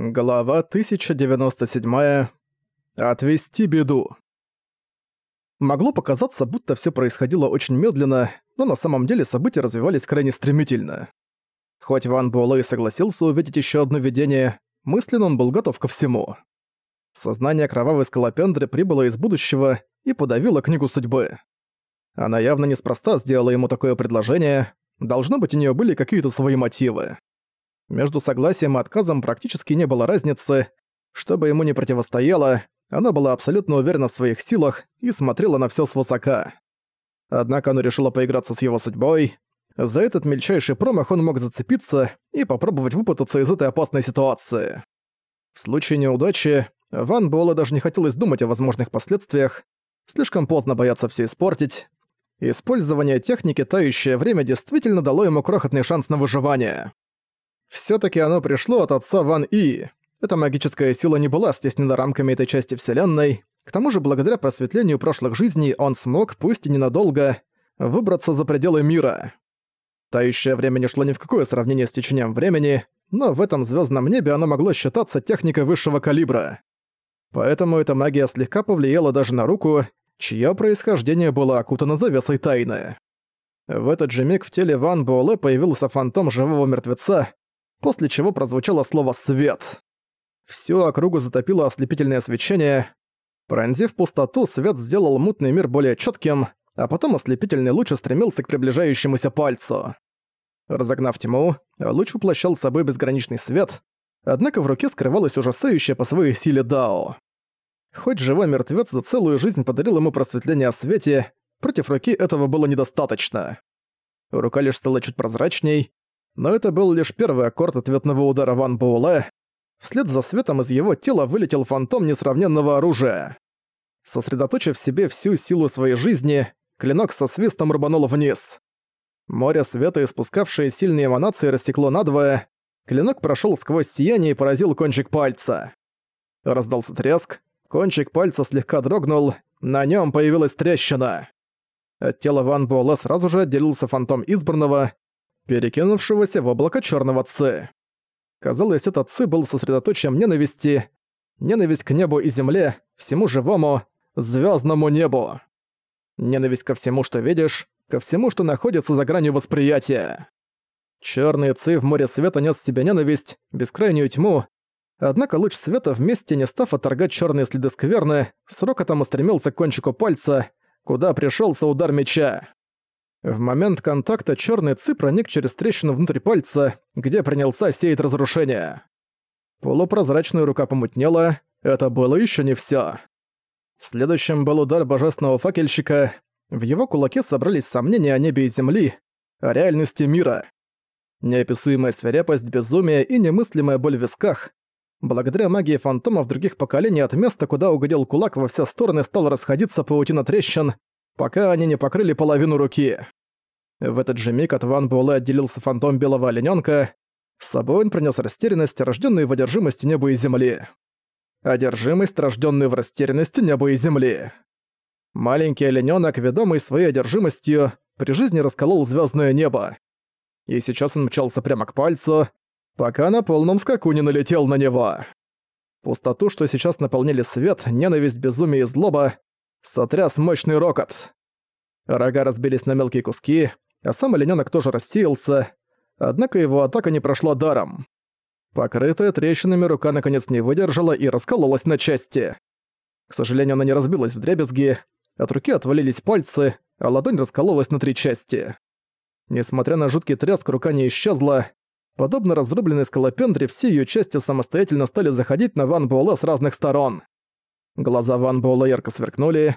Глава 1097. Отвести беду. Могло показаться, будто все происходило очень медленно, но на самом деле события развивались крайне стремительно. Хоть Ван Буэлэ согласился увидеть еще одно видение, мысленно он был готов ко всему. Сознание кровавой скалопендры прибыло из будущего и подавило книгу судьбы. Она явно неспроста сделала ему такое предложение, должно быть у нее были какие-то свои мотивы. Между согласием и отказом практически не было разницы. Что бы ему ни противостояло, она была абсолютно уверена в своих силах и смотрела на всё свысока. Однако она решила поиграться с его судьбой. За этот мельчайший промах он мог зацепиться и попробовать выпутаться из этой опасной ситуации. В случае неудачи Ван Буэлла даже не хотелось думать о возможных последствиях. Слишком поздно бояться всё испортить. Использование техники «Тающее время» действительно дало ему крохотный шанс на выживание. Всё-таки оно пришло от отца Ван И. Эта магическая сила не была стеснена рамками этой части Вселенной. К тому же, благодаря просветлению прошлых жизней, он смог, пусть и ненадолго, выбраться за пределы мира. Тающее время не шло ни в какое сравнение с течением времени, но в этом звездном небе оно могло считаться техникой высшего калибра. Поэтому эта магия слегка повлияла даже на руку, чье происхождение было окутано завесой тайны. В этот же миг в теле Ван Буэлэ появился фантом живого мертвеца, после чего прозвучало слово «свет». Всю округу затопило ослепительное свечение. Пронзив пустоту, свет сделал мутный мир более четким, а потом ослепительный луч устремился к приближающемуся пальцу. Разогнав тьму, луч уплощал собой безграничный свет, однако в руке скрывалась ужасающая по своей силе Дао. Хоть живой мертвец за целую жизнь подарил ему просветление о свете, против руки этого было недостаточно. Рука лишь стала чуть прозрачней, но это был лишь первый аккорд ответного удара Ван Буэлэ. Вслед за светом из его тела вылетел фантом несравненного оружия. Сосредоточив в себе всю силу своей жизни, клинок со свистом рубанул вниз. Море света, испускавшее сильные эманации, рассекло надвое. Клинок прошел сквозь сияние и поразил кончик пальца. Раздался треск, кончик пальца слегка дрогнул, на нем появилась трещина. От тела Ван Буэлэ сразу же отделился фантом избранного, перекинувшегося в облако черного Ци. Казалось, этот Ци был сосредоточием ненависти, ненависть к небу и земле, всему живому, звездному небу. Ненависть ко всему, что видишь, ко всему, что находится за гранью восприятия. Черный Ци в море света нес в себе ненависть, бескрайнюю тьму, однако луч света вместе, не став отторгать черные следы скверны, с рокотом устремился к кончику пальца, куда пришелся удар меча. В момент контакта черный ци проник через трещину внутрь пальца, где принялся сеять разрушение. Полупрозрачная рука помутнела, это было еще не все. Следующим был удар божественного факельщика. В его кулаке собрались сомнения о небе и земли, о реальности мира. Неописуемая свирепость, безумие и немыслимая боль в висках. Благодаря магии фантомов других поколений от места, куда угодил кулак, во все стороны стал расходиться паутина трещин, пока они не покрыли половину руки. В этот же миг от Ван Буэлэ отделился фантом белого оленёнка. С собой он принёс растерянность, рождённую в одержимости неба и земли. Одержимость, рождённую в растерянности неба и земли. Маленький оленёнок, ведомый своей одержимостью, при жизни расколол звёздное небо. И сейчас он мчался прямо к пальцу, пока на полном скаку не налетел на него. Пустоту, что сейчас наполняли свет, ненависть, безумие и злоба, сотряс мощный рокот. Рога разбились на мелкие куски, а сам оленёнок тоже рассеялся, однако его атака не прошла даром. Покрытая трещинами рука наконец не выдержала и раскололась на части. К сожалению, она не разбилась в дребезги, от руки отвалились пальцы, а ладонь раскололась на три части. Несмотря на жуткий тряск, рука не исчезла. Подобно разрубленной скалопендре, все её части самостоятельно стали заходить на Ван Буэлэ с разных сторон. Глаза Ван Буэлэ ярко сверкнули.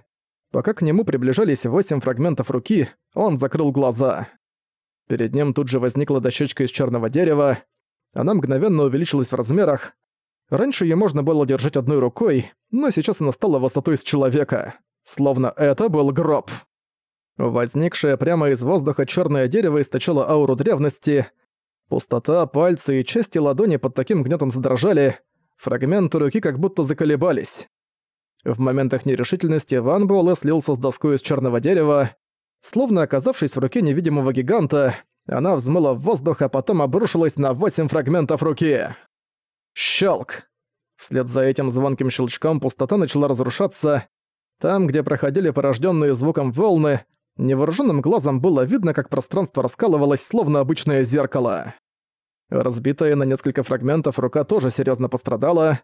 Пока к нему приближались восемь фрагментов руки, он закрыл глаза. Перед ним тут же возникла дощечка из черного дерева. Она мгновенно увеличилась в размерах. Раньше ее можно было держать одной рукой, но сейчас она стала высотой с человека. Словно это был гроб. Возникшее прямо из воздуха черное дерево источало ауру древности. Пустота, пальцы и части ладони под таким гнетом задрожали. Фрагменты руки как будто заколебались. В моментах нерешительности Ван Буэлэ слился с доской из черного дерева. Словно оказавшись в руке невидимого гиганта, она взмыла в воздух, а потом обрушилась на восемь фрагментов руки. Щелк! Вслед за этим звонким щелчком пустота начала разрушаться. Там, где проходили порожденные звуком волны, невооруженным глазом было видно, как пространство раскалывалось, словно обычное зеркало. Разбитая на несколько фрагментов рука тоже серьезно пострадала.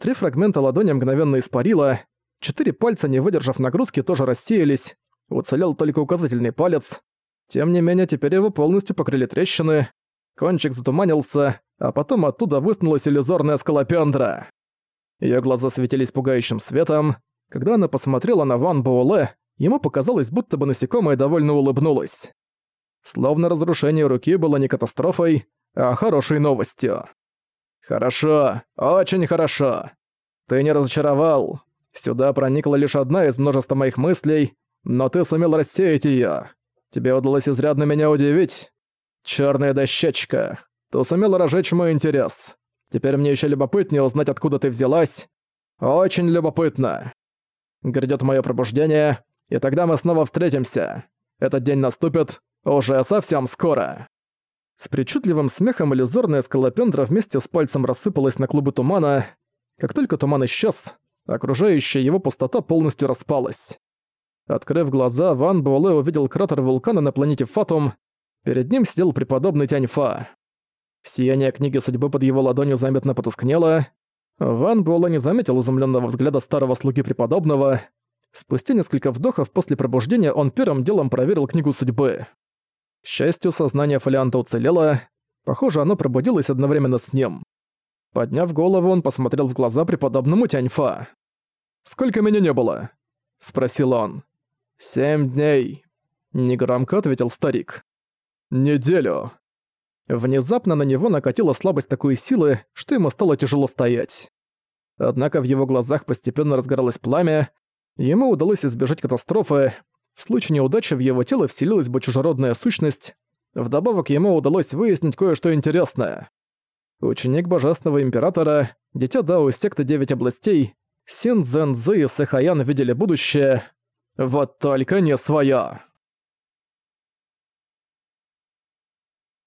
Три фрагмента ладони мгновенно испарила. Четыре пальца, не выдержав нагрузки, тоже рассеялись. Уцелел только указательный палец. Тем не менее, теперь его полностью покрыли трещины. Кончик затуманился, а потом оттуда высунулась иллюзорная скалопендра. Её глаза светились пугающим светом. Когда она посмотрела на Ван Буэлэ, ему показалось, будто бы насекомое довольно улыбнулось. Словно разрушение руки было не катастрофой, а хорошей новостью. «Хорошо, очень хорошо. Ты не разочаровал. Сюда проникла лишь одна из множества моих мыслей, но ты сумел рассеять её. Тебе удалось изрядно меня удивить. Чёрная дощечка. Ты сумел разжечь мой интерес. Теперь мне ещё любопытнее узнать, откуда ты взялась. Очень любопытно. Грядёт моё пробуждение, и тогда мы снова встретимся. Этот день наступит уже совсем скоро». С причудливым смехом иллюзорная скалопендра вместе с пальцем рассыпалась на клубы тумана. Как только туман исчез, окружающая его пустота полностью распалась. Открыв глаза, Ван Буэлэ увидел кратер вулкана на планете Фатум. Перед ним сидел преподобный Тяньфа. Сияние книги судьбы под его ладонью заметно потускнело. Ван Буэлэ не заметил изумленного взгляда старого слуги преподобного. Спустя несколько вдохов после пробуждения он первым делом проверил книгу судьбы. К счастью, сознание фолианта уцелело. Похоже, оно пробудилось одновременно с ним. Подняв голову, он посмотрел в глаза преподобному Тяньфа. «Сколько меня не было?» — спросил он. «Семь дней», — негромко ответил старик. «Неделю». Внезапно на него накатила слабость такой силы, что ему стало тяжело стоять. Однако в его глазах постепенно разгоралось пламя, ему удалось избежать катастрофы, в случае неудачи в его тело вселилась бы чужеродная сущность. Вдобавок ему удалось выяснить кое-что интересное. Ученик Божественного Императора, дитя Дао секты Девять Областей, Син Цзэн Цзы и Сэхаян видели будущее. Вот только не своё.